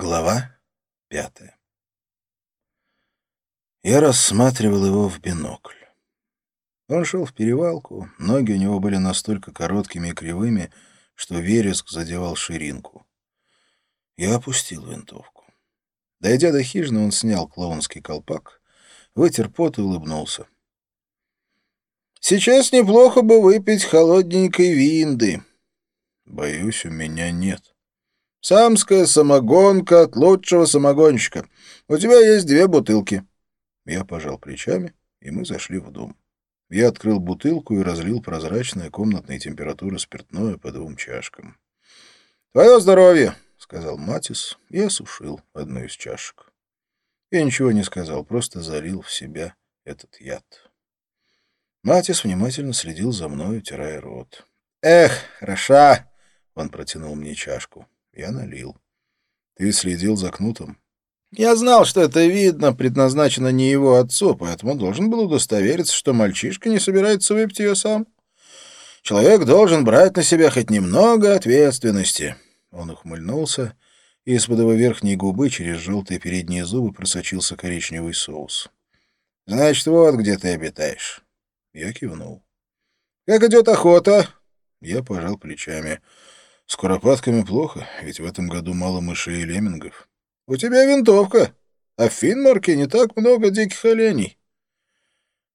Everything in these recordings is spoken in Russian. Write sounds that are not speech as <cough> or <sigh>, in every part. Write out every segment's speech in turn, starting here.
Глава пятая Я рассматривал его в бинокль. Он шел в перевалку, ноги у него были настолько короткими и кривыми, что вереск задевал ширинку. Я опустил винтовку. Дойдя до хижины, он снял клоунский колпак, вытер пот и улыбнулся. «Сейчас неплохо бы выпить холодненькой винды». «Боюсь, у меня нет». Самская самогонка от лучшего самогонщика. У тебя есть две бутылки. Я пожал плечами, и мы зашли в дом. Я открыл бутылку и разлил прозрачное комнатной температуры спиртное по двум чашкам. «Твое здоровье!» — сказал Матис и осушил одну из чашек. Я ничего не сказал, просто залил в себя этот яд. Матис внимательно следил за мной, утирая рот. «Эх, хороша!» — он протянул мне чашку. Я налил. Ты следил за Кнутом? Я знал, что это видно, предназначено не его отцу, поэтому должен был удостовериться, что мальчишка не собирается выпить ее сам. Человек должен брать на себя хоть немного ответственности. Он ухмыльнулся, и из-под его верхней губы через желтые передние зубы просочился коричневый соус. «Значит, вот где ты обитаешь». Я кивнул. «Как идет охота?» Я пожал плечами. С куропатками плохо, ведь в этом году мало мышей и леммингов. У тебя винтовка, а в Финмарке не так много диких оленей.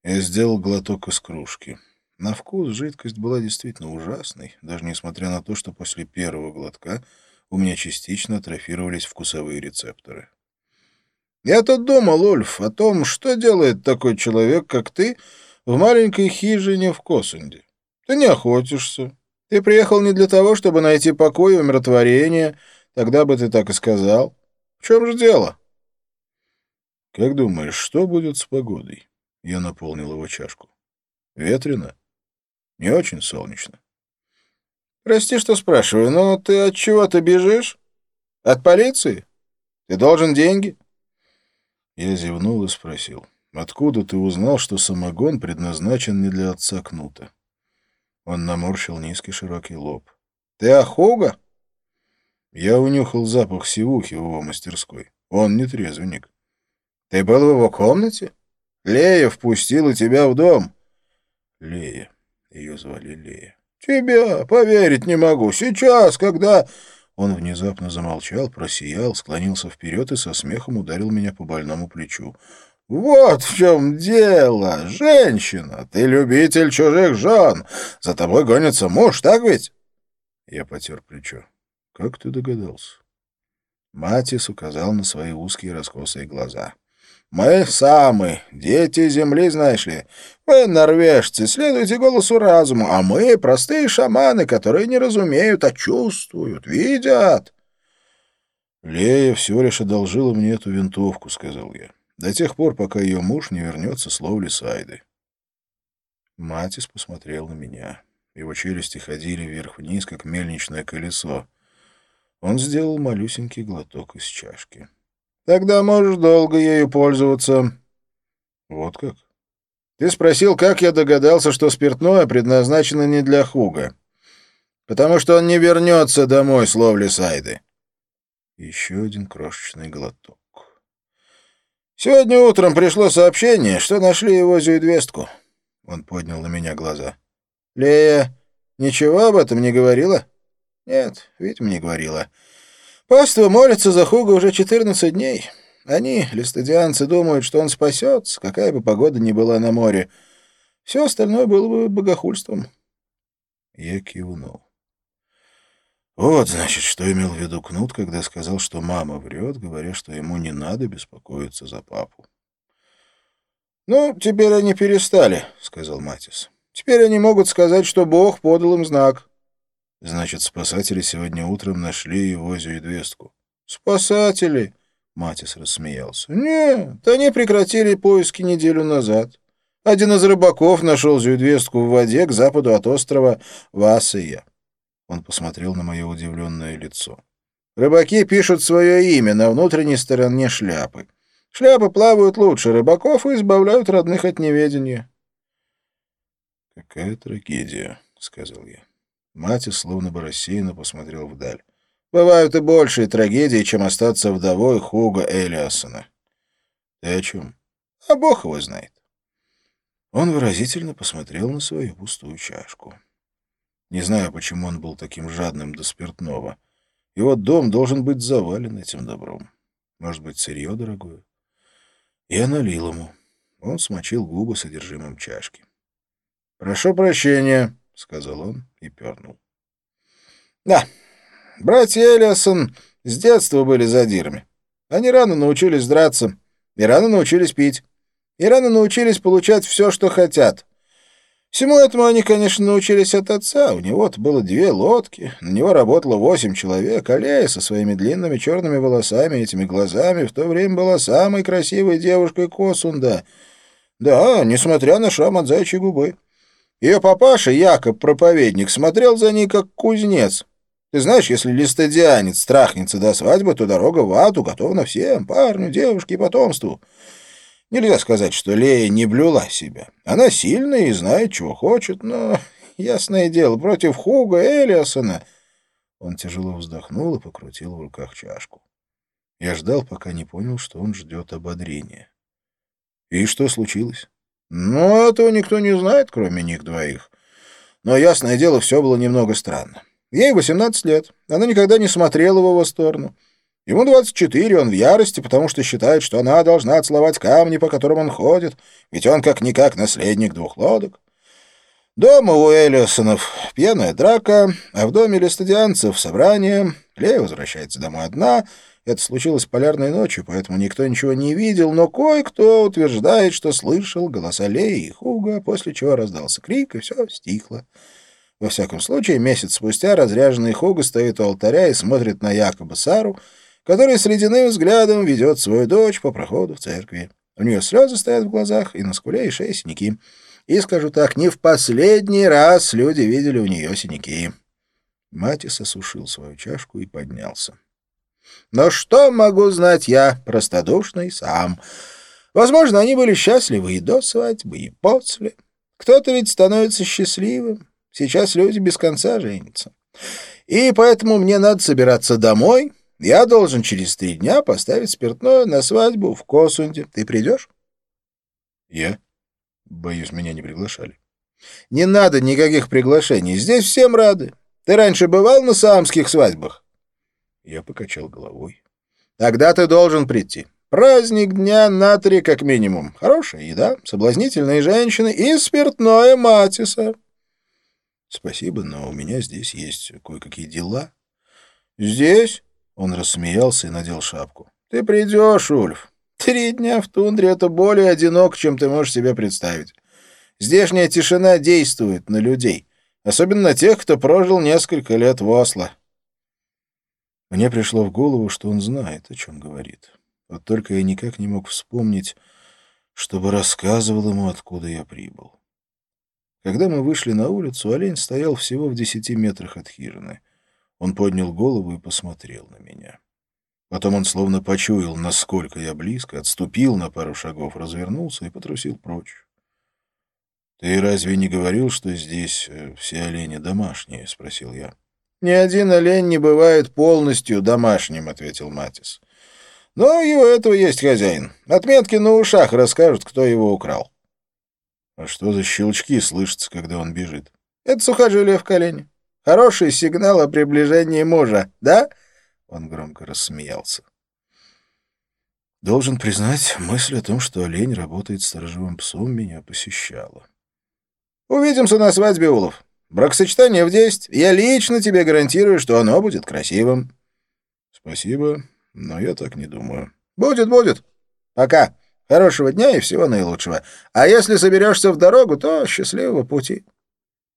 Я сделал глоток из кружки. На вкус жидкость была действительно ужасной, даже несмотря на то, что после первого глотка у меня частично атрофировались вкусовые рецепторы. Я тут думал, Ульф, о том, что делает такой человек, как ты, в маленькой хижине в Косунде. Ты не охотишься, ты приехал не для того, чтобы найти покой и умиротворение. Тогда бы ты так и сказал. В чем же дело? Как думаешь, что будет с погодой? Я наполнил его чашку. Ветрено? Не очень солнечно. Прости, что спрашиваю, но ты от чего ты бежишь? От полиции? Ты должен деньги? Я зевнул и спросил. Откуда ты узнал, что самогон предназначен не для отца Кнута? Он наморщил низкий широкий лоб. «Ты Ахуга?» Я унюхал запах сивухи в его мастерской. Он не трезвенник. «Ты был в его комнате? Лея впустила тебя в дом». «Лея». Ее звали Лея. «Тебя поверить не могу. Сейчас, когда...» Он внезапно замолчал, просиял, склонился вперед и со смехом ударил меня по больному плечу. «Вот в чем дело! Женщина! Ты любитель чужих жен! За тобой гонится муж, так ведь?» Я потер плечо. «Как ты догадался?» Матис указал на свои узкие раскосые глаза. «Мы самые, дети земли, знаешь ли. Вы, норвежцы, следуйте голосу разума, а мы — простые шаманы, которые не разумеют, а чувствуют, видят». «Лея всего лишь одолжила мне эту винтовку», — сказал я до тех пор, пока ее муж не вернется с ловли Сайды. Матис посмотрел на меня. Его челюсти ходили вверх-вниз, как мельничное колесо. Он сделал малюсенький глоток из чашки. — Тогда можешь долго ею пользоваться. — Вот как? — Ты спросил, как я догадался, что спиртное предназначено не для Хуга. — Потому что он не вернется домой с ловли Сайды. Еще один крошечный глоток. Сегодня утром пришло сообщение, что нашли его зюидвестку. Он поднял на меня глаза. Лея ничего об этом не говорила? Нет, видимо, не говорила. Паства молится за Хуга уже 14 дней. Они, листодианцы, думают, что он спасется, какая бы погода ни была на море. Все остальное было бы богохульством. Я кивнул. Вот, значит, что имел в виду Кнут, когда сказал, что мама врет, говоря, что ему не надо беспокоиться за папу. «Ну, теперь они перестали», — сказал Матис. «Теперь они могут сказать, что Бог подал им знак». «Значит, спасатели сегодня утром нашли его зюидвестку». «Спасатели?» — Матис рассмеялся. «Нет, они прекратили поиски неделю назад. Один из рыбаков нашел зюидвестку в воде к западу от острова Васия. Он посмотрел на мое удивленное лицо. «Рыбаки пишут свое имя на внутренней стороне шляпы. Шляпы плавают лучше рыбаков и избавляют родных от неведения». «Какая трагедия», — сказал я. Мать словно бы рассеянно посмотрел вдаль. Бывают и большие трагедии, чем остаться вдовой Хуга Элиасона. Ты о чем? А бог его знает. Он выразительно посмотрел на свою пустую чашку. Не знаю, почему он был таким жадным до спиртного. Его дом должен быть завален этим добром. Может быть, сырье дорогое? Я налил ему. Он смочил губы содержимым чашки. «Прошу прощения», — сказал он и пернул. «Да, братья Элиасон с детства были задирами. Они рано научились драться и рано научились пить, и рано научились получать все, что хотят. Всему этому они, конечно, научились от отца. У него-то было две лодки, на него работало восемь человек, а Лея со своими длинными черными волосами и этими глазами в то время была самой красивой девушкой Косунда. Да, несмотря на шрам от зайчьей губы. Ее папаша, Якоб, проповедник, смотрел за ней как кузнец. Ты знаешь, если листодианец страхнется до свадьбы, то дорога в ад уготована всем, парню, девушке и потомству. Нельзя сказать, что Лея не блюла себя. Она сильная и знает, чего хочет, но, <laughs> ясное дело, против Хуга Элиасона... Он тяжело вздохнул и покрутил в руках чашку. Я ждал, пока не понял, что он ждет ободрения. И что случилось? Ну, этого никто не знает, кроме них двоих. Но, ясное дело, все было немного странно. Ей 18 лет. Она никогда не смотрела в его сторону. Ему 24, он в ярости, потому что считает, что она должна целовать камни, по которым он ходит, ведь он как-никак наследник двух лодок. Дома у Элиосонов пьяная драка, а в доме листодианцев собрание. Лея возвращается домой одна — это случилось полярной ночью, поэтому никто ничего не видел, но кое-кто утверждает, что слышал голоса Леи и Хуга, после чего раздался крик, и все стихло. Во всяком случае, месяц спустя разряженный Хуга стоит у алтаря и смотрит на Якоба Сару, который с ледяным взглядом ведет свою дочь по проходу в церкви. У нее слезы стоят в глазах, и на скуле и шее синяки. И, скажу так, не в последний раз люди видели у нее синяки. Матис осушил свою чашку и поднялся. Но что могу знать я, простодушный сам? Возможно, они были счастливы и до свадьбы, и после. Кто-то ведь становится счастливым. Сейчас люди без конца женятся. И поэтому мне надо собираться домой. Я должен через три дня поставить спиртное на свадьбу в Косунде. Ты придешь? Я? Боюсь, меня не приглашали. Не надо никаких приглашений. Здесь всем рады. Ты раньше бывал на самских свадьбах? Я покачал головой. «Тогда ты должен прийти. Праздник дня на три как минимум. Хорошая еда, соблазнительные женщины и спиртное Матиса». «Спасибо, но у меня здесь есть кое-какие дела». «Здесь?» — он рассмеялся и надел шапку. «Ты придешь, Ульф. Три дня в тундре — это более одиноко, чем ты можешь себе представить. Здешняя тишина действует на людей, особенно на тех, кто прожил несколько лет в Осло». Мне пришло в голову, что он знает, о чем говорит. Вот только я никак не мог вспомнить, чтобы рассказывал ему, откуда я прибыл. Когда мы вышли на улицу, олень стоял всего в десяти метрах от хижины. Он поднял голову и посмотрел на меня. Потом он словно почуял, насколько я близко, отступил на пару шагов, развернулся и потрусил прочь. «Ты разве не говорил, что здесь э, все олени домашние?» — спросил я. «Ни один олень не бывает полностью домашним», — ответил Матис. «Но и у этого есть хозяин. Отметки на ушах расскажут, кто его украл». «А что за щелчки слышатся, когда он бежит?» «Это сухожилие в колене. Хороший сигнал о приближении мужа, да?» Он громко рассмеялся. Должен признать, мысль о том, что олень работает сторожевым псом, меня посещала. «Увидимся на свадьбе, Улов. Бракосочетание в действии. Я лично тебе гарантирую, что оно будет красивым. Спасибо, но я так не думаю. Будет, будет. Пока. Хорошего дня и всего наилучшего. А если соберешься в дорогу, то счастливого пути.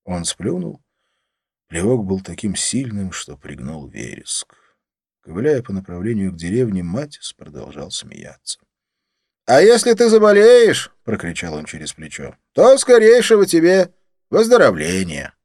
Он сплюнул. Плевок был таким сильным, что пригнул вереск. Ковыляя по направлению к деревне, Матис продолжал смеяться. «А если ты заболеешь, — прокричал он через плечо, — то скорейшего тебе выздоровления».